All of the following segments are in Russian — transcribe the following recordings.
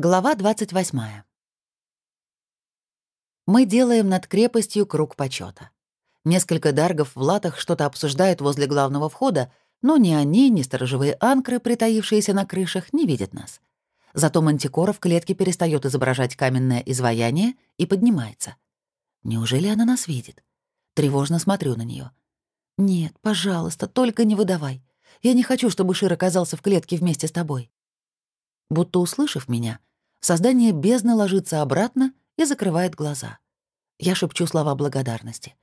Глава 28. Мы делаем над крепостью круг почета. Несколько даргов в латах что-то обсуждают возле главного входа, но ни они, ни сторожевые анкры, притаившиеся на крышах, не видят нас. Зато мантикора в клетке перестает изображать каменное изваяние и поднимается. Неужели она нас видит? Тревожно смотрю на нее. «Нет, пожалуйста, только не выдавай. Я не хочу, чтобы Шир оказался в клетке вместе с тобой». Будто услышав меня, Создание бездны ложится обратно и закрывает глаза. Я шепчу слова благодарности.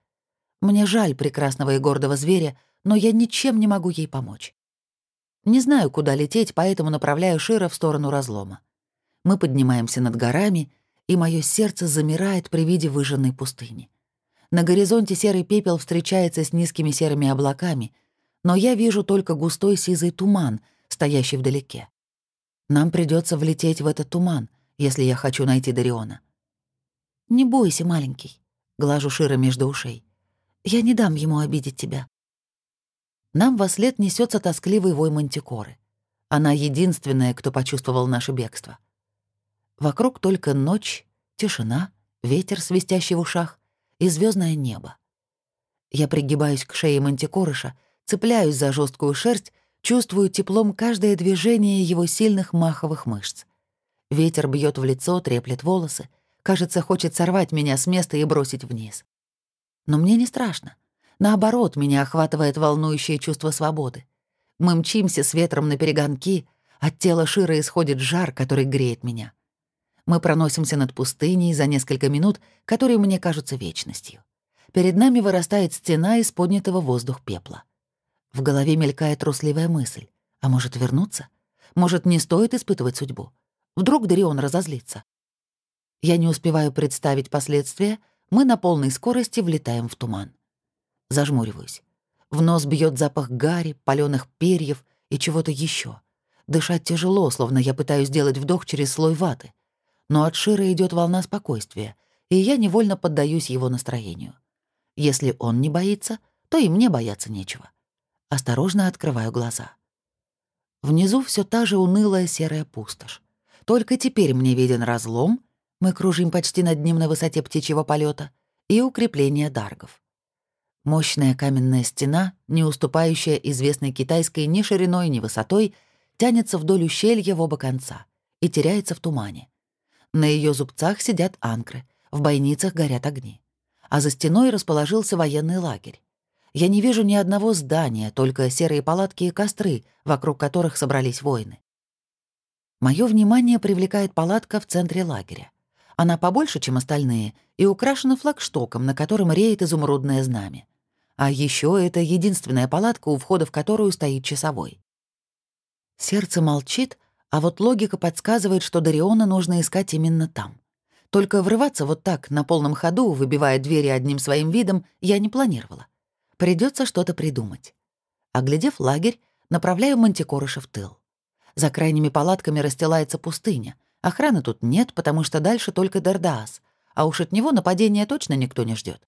Мне жаль прекрасного и гордого зверя, но я ничем не могу ей помочь. Не знаю, куда лететь, поэтому направляю Шира в сторону разлома. Мы поднимаемся над горами, и мое сердце замирает при виде выжженной пустыни. На горизонте серый пепел встречается с низкими серыми облаками, но я вижу только густой сизый туман, стоящий вдалеке. Нам придется влететь в этот туман, если я хочу найти Дариона. «Не бойся, маленький», — глажу Шира между ушей. «Я не дам ему обидеть тебя». Нам во след несется тоскливый вой мантикоры. Она единственная, кто почувствовал наше бегство. Вокруг только ночь, тишина, ветер, свистящий в ушах, и звездное небо. Я пригибаюсь к шее мантикорыша, цепляюсь за жесткую шерсть Чувствую теплом каждое движение его сильных маховых мышц. Ветер бьет в лицо, треплет волосы. Кажется, хочет сорвать меня с места и бросить вниз. Но мне не страшно. Наоборот, меня охватывает волнующее чувство свободы. Мы мчимся с ветром на перегонки, от тела Шира исходит жар, который греет меня. Мы проносимся над пустыней за несколько минут, которые мне кажутся вечностью. Перед нами вырастает стена из поднятого воздух пепла. В голове мелькает трусливая мысль. А может, вернуться? Может, не стоит испытывать судьбу? Вдруг Дарион разозлится? Я не успеваю представить последствия, мы на полной скорости влетаем в туман. Зажмуриваюсь. В нос бьет запах гари, паленых перьев и чего-то еще. Дышать тяжело, словно я пытаюсь сделать вдох через слой ваты. Но от Шира идет волна спокойствия, и я невольно поддаюсь его настроению. Если он не боится, то и мне бояться нечего. Осторожно открываю глаза. Внизу все та же унылая серая пустошь. Только теперь мне виден разлом, мы кружим почти над ним на высоте птичьего полета, и укрепление даргов. Мощная каменная стена, не уступающая известной китайской ни шириной, ни высотой, тянется вдоль ущелья в оба конца и теряется в тумане. На ее зубцах сидят анкры, в бойницах горят огни. А за стеной расположился военный лагерь. Я не вижу ни одного здания, только серые палатки и костры, вокруг которых собрались воины. Мое внимание привлекает палатка в центре лагеря. Она побольше, чем остальные, и украшена флагштоком, на котором реет изумрудное знамя. А еще это единственная палатка, у входа в которую стоит часовой. Сердце молчит, а вот логика подсказывает, что Дариона нужно искать именно там. Только врываться вот так, на полном ходу, выбивая двери одним своим видом, я не планировала. Придется что-то придумать. Оглядев лагерь, направляю мантикорыша в тыл. За крайними палатками расстилается пустыня. Охраны тут нет, потому что дальше только Дардаас, а уж от него нападения точно никто не ждет.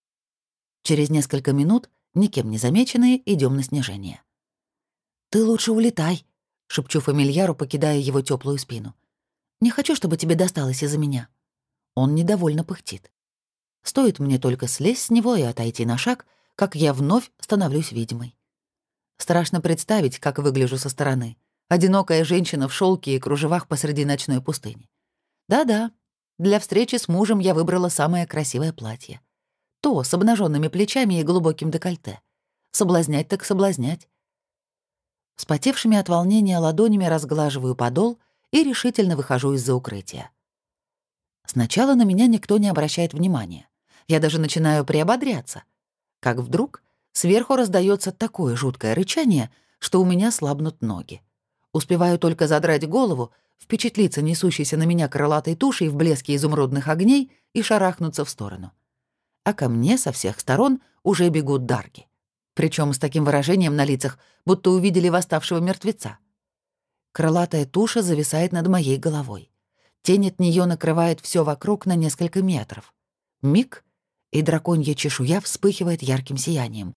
Через несколько минут, никем не замеченные, идем на снижение. «Ты лучше улетай», — шепчу фамильяру, покидая его теплую спину. «Не хочу, чтобы тебе досталось из-за меня». Он недовольно пыхтит. Стоит мне только слезть с него и отойти на шаг — как я вновь становлюсь видимой. Страшно представить, как выгляжу со стороны. Одинокая женщина в шелке и кружевах посреди ночной пустыни. Да-да, для встречи с мужем я выбрала самое красивое платье. То, с обнаженными плечами и глубоким декольте. Соблазнять так соблазнять. Вспотевшими от волнения ладонями разглаживаю подол и решительно выхожу из-за укрытия. Сначала на меня никто не обращает внимания. Я даже начинаю приободряться — как вдруг сверху раздается такое жуткое рычание, что у меня слабнут ноги. Успеваю только задрать голову, впечатлиться несущейся на меня крылатой тушей в блеске изумрудных огней и шарахнуться в сторону. А ко мне со всех сторон уже бегут дарги. Причем с таким выражением на лицах, будто увидели восставшего мертвеца. Крылатая туша зависает над моей головой. Тень от нее накрывает все вокруг на несколько метров. Миг, и драконья чешуя вспыхивает ярким сиянием.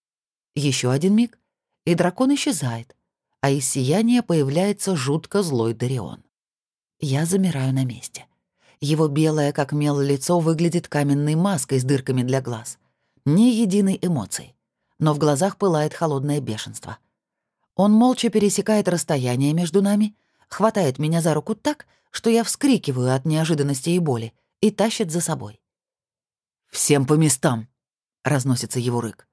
Еще один миг, и дракон исчезает, а из сияния появляется жутко злой Дарион. Я замираю на месте. Его белое, как мел, лицо выглядит каменной маской с дырками для глаз. Ни единой эмоции. Но в глазах пылает холодное бешенство. Он молча пересекает расстояние между нами, хватает меня за руку так, что я вскрикиваю от неожиданности и боли, и тащит за собой. «Всем по местам!» — разносится его рык.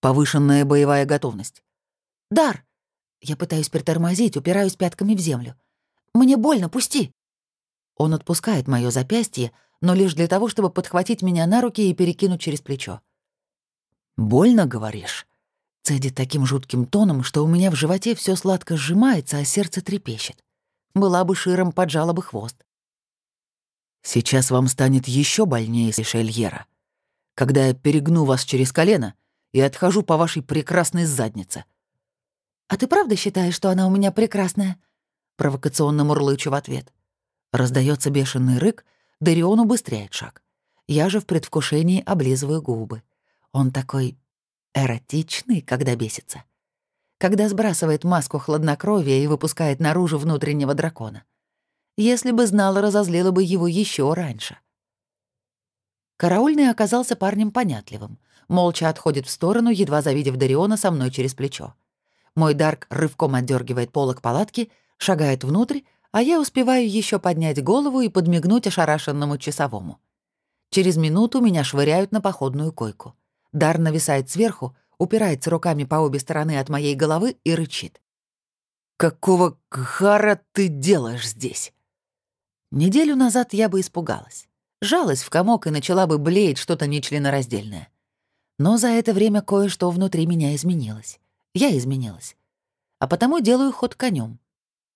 «Повышенная боевая готовность». «Дар!» Я пытаюсь притормозить, упираюсь пятками в землю. «Мне больно, пусти!» Он отпускает моё запястье, но лишь для того, чтобы подхватить меня на руки и перекинуть через плечо. «Больно, говоришь?» Цедит таким жутким тоном, что у меня в животе все сладко сжимается, а сердце трепещет. Была бы широм, поджала бы хвост. «Сейчас вам станет еще больнее, Шельера, когда я перегну вас через колено и отхожу по вашей прекрасной заднице». «А ты правда считаешь, что она у меня прекрасная?» Провокационно мурлычу в ответ. Раздается бешеный рык, Дарион убыстряет шаг. Я же в предвкушении облизываю губы. Он такой эротичный, когда бесится. Когда сбрасывает маску хладнокровия и выпускает наружу внутреннего дракона. Если бы знала, разозлила бы его еще раньше. Караульный оказался парнем понятливым. Молча отходит в сторону, едва завидев Дариона со мной через плечо. Мой Дарк рывком отдергивает полок палатки, шагает внутрь, а я успеваю еще поднять голову и подмигнуть ошарашенному часовому. Через минуту меня швыряют на походную койку. Дар нависает сверху, упирается руками по обе стороны от моей головы и рычит. «Какого кхара ты делаешь здесь?» Неделю назад я бы испугалась. Жалась в комок и начала бы блеять что-то нечленораздельное. Но за это время кое-что внутри меня изменилось. Я изменилась. А потому делаю ход конем.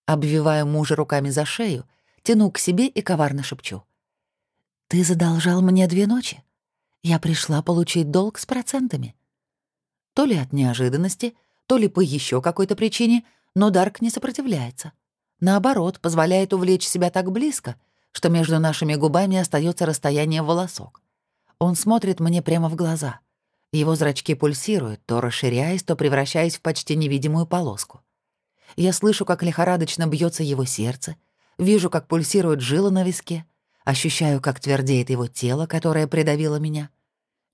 Обвиваю мужа руками за шею, тяну к себе и коварно шепчу. «Ты задолжал мне две ночи. Я пришла получить долг с процентами». То ли от неожиданности, то ли по еще какой-то причине, но Дарк не сопротивляется. Наоборот, позволяет увлечь себя так близко, что между нашими губами остается расстояние волосок. Он смотрит мне прямо в глаза. Его зрачки пульсируют, то расширяясь, то превращаясь в почти невидимую полоску. Я слышу, как лихорадочно бьется его сердце, вижу, как пульсирует жила на виске, ощущаю, как твердеет его тело, которое придавило меня.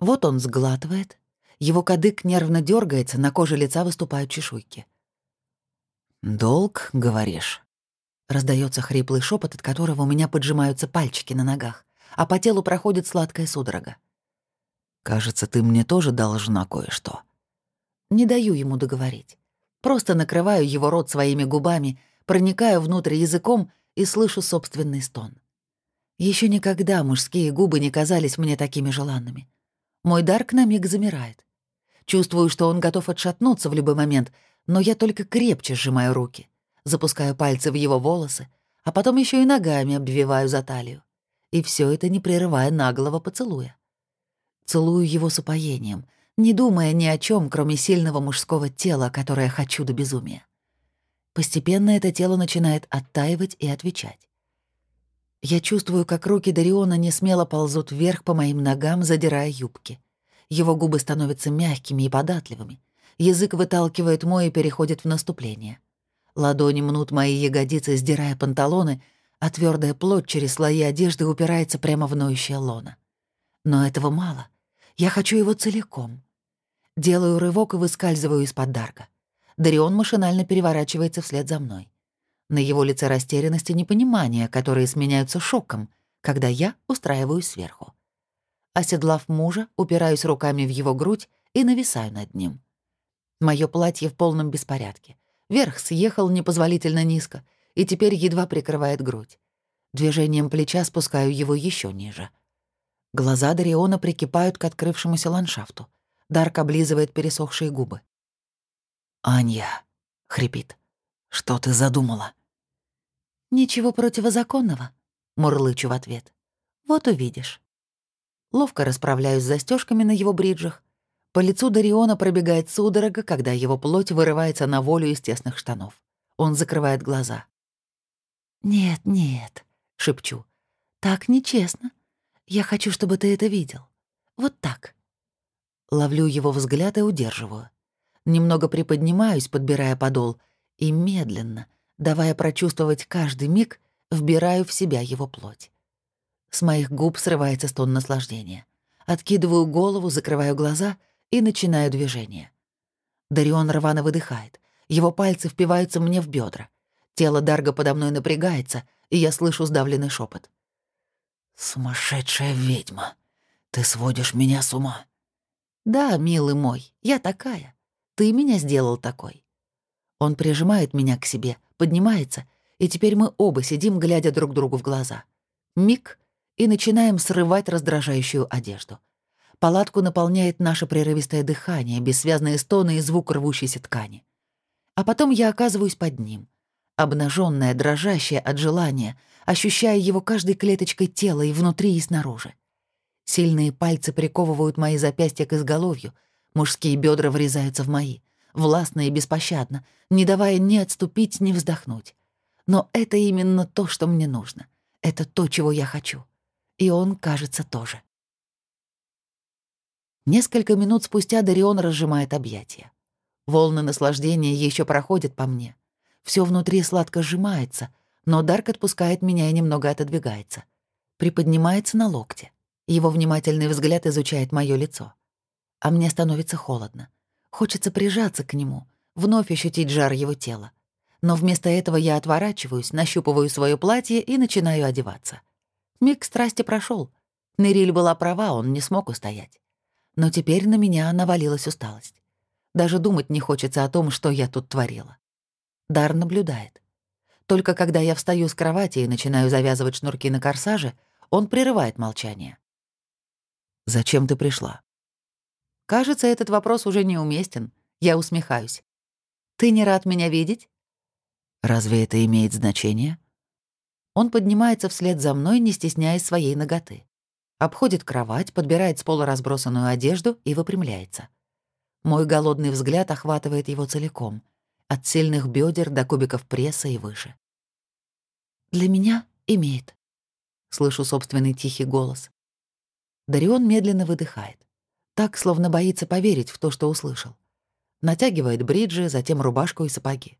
Вот он сглатывает, его кадык нервно дергается, на коже лица выступают чешуйки. «Долг, говоришь?» Раздается хриплый шепот, от которого у меня поджимаются пальчики на ногах, а по телу проходит сладкая судорога. «Кажется, ты мне тоже должна кое-что». Не даю ему договорить. Просто накрываю его рот своими губами, проникаю внутрь языком и слышу собственный стон. Еще никогда мужские губы не казались мне такими желанными. Мой Дарк на миг замирает. Чувствую, что он готов отшатнуться в любой момент, но я только крепче сжимаю руки, запускаю пальцы в его волосы, а потом еще и ногами обвиваю за талию. И все это не прерывая наглого поцелуя. Целую его с упоением, не думая ни о чем, кроме сильного мужского тела, которое хочу до безумия. Постепенно это тело начинает оттаивать и отвечать. Я чувствую, как руки Дариона не смело ползут вверх по моим ногам, задирая юбки. Его губы становятся мягкими и податливыми. Язык выталкивает мой и переходит в наступление. Ладони мнут мои ягодицы, сдирая панталоны, а твердая плоть через слои одежды упирается прямо в ноющее лоно. Но этого мало. Я хочу его целиком. Делаю рывок и выскальзываю из-под Дарка. Дарион машинально переворачивается вслед за мной. На его лице растерянность и непонимание, которые сменяются шоком, когда я устраиваюсь сверху. Оседлав мужа, упираюсь руками в его грудь и нависаю над ним. Моё платье в полном беспорядке. Верх съехал непозволительно низко и теперь едва прикрывает грудь. Движением плеча спускаю его еще ниже. Глаза Дариона прикипают к открывшемуся ландшафту. Дарк облизывает пересохшие губы. «Анья», — хрипит, — «что ты задумала?» «Ничего противозаконного», — мурлычу в ответ. «Вот увидишь». Ловко расправляюсь с застежками на его бриджах. По лицу Дариона пробегает судорога, когда его плоть вырывается на волю из тесных штанов. Он закрывает глаза. «Нет, нет», — шепчу. «Так нечестно. Я хочу, чтобы ты это видел. Вот так». Ловлю его взгляд и удерживаю. Немного приподнимаюсь, подбирая подол, и медленно, давая прочувствовать каждый миг, вбираю в себя его плоть. С моих губ срывается стон наслаждения. Откидываю голову, закрываю глаза и начинаю движение. Дарион рвано выдыхает. Его пальцы впиваются мне в бедра. Тело Дарга подо мной напрягается, и я слышу сдавленный шепот. «Сумасшедшая ведьма! Ты сводишь меня с ума!» «Да, милый мой, я такая. Ты меня сделал такой». Он прижимает меня к себе, поднимается, и теперь мы оба сидим, глядя друг другу в глаза. Миг, и начинаем срывать раздражающую одежду. Палатку наполняет наше прерывистое дыхание, бессвязные стоны и звук рвущейся ткани. А потом я оказываюсь под ним, обнаженная, дрожащая от желания, ощущая его каждой клеточкой тела и внутри, и снаружи. Сильные пальцы приковывают мои запястья к изголовью, мужские бедра врезаются в мои, властно и беспощадно, не давая ни отступить, ни вздохнуть. Но это именно то, что мне нужно. Это то, чего я хочу. И он, кажется, тоже. Несколько минут спустя Дарион разжимает объятия. Волны наслаждения еще проходят по мне. Все внутри сладко сжимается, но Дарк отпускает меня и немного отодвигается. Приподнимается на локте. Его внимательный взгляд изучает мое лицо. А мне становится холодно. Хочется прижаться к нему, вновь ощутить жар его тела. Но вместо этого я отворачиваюсь, нащупываю свое платье и начинаю одеваться. Миг страсти прошел. Нериль была права, он не смог устоять. Но теперь на меня навалилась усталость. Даже думать не хочется о том, что я тут творила. Дар наблюдает. Только когда я встаю с кровати и начинаю завязывать шнурки на корсаже, он прерывает молчание. «Зачем ты пришла?» Кажется, этот вопрос уже неуместен. Я усмехаюсь. «Ты не рад меня видеть?» «Разве это имеет значение?» Он поднимается вслед за мной, не стесняясь своей ноготы. Обходит кровать, подбирает с пола разбросанную одежду и выпрямляется. Мой голодный взгляд охватывает его целиком, от сильных бедер до кубиков пресса и выше. «Для меня имеет», — слышу собственный тихий голос. Дарион медленно выдыхает, так, словно боится поверить в то, что услышал. Натягивает бриджи, затем рубашку и сапоги.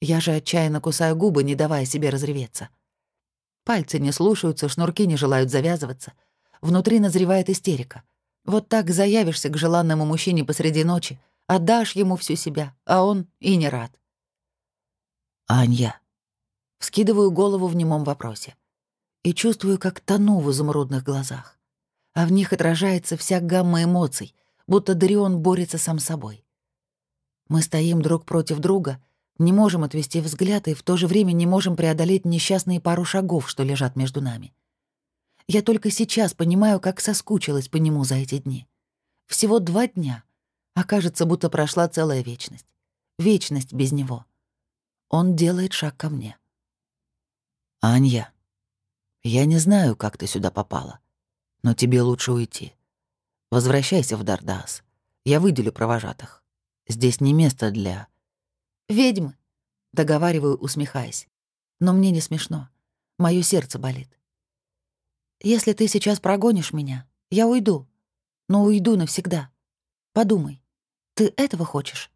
Я же отчаянно кусаю губы, не давая себе разреветься. Пальцы не слушаются, шнурки не желают завязываться. Внутри назревает истерика. Вот так заявишься к желанному мужчине посреди ночи, отдашь ему всю себя, а он и не рад. «Анья». Вскидываю голову в немом вопросе. И чувствую, как тону в изумрудных глазах. А в них отражается вся гамма эмоций, будто Дарион борется сам собой. Мы стоим друг против друга — не можем отвести взгляд и в то же время не можем преодолеть несчастные пару шагов, что лежат между нами. Я только сейчас понимаю, как соскучилась по нему за эти дни. Всего два дня, а кажется, будто прошла целая вечность. Вечность без него. Он делает шаг ко мне. «Анья, я не знаю, как ты сюда попала, но тебе лучше уйти. Возвращайся в Дардас. Я выделю провожатых. Здесь не место для...» «Ведьмы», — договариваю, усмехаясь. Но мне не смешно. Моё сердце болит. «Если ты сейчас прогонишь меня, я уйду. Но уйду навсегда. Подумай, ты этого хочешь?»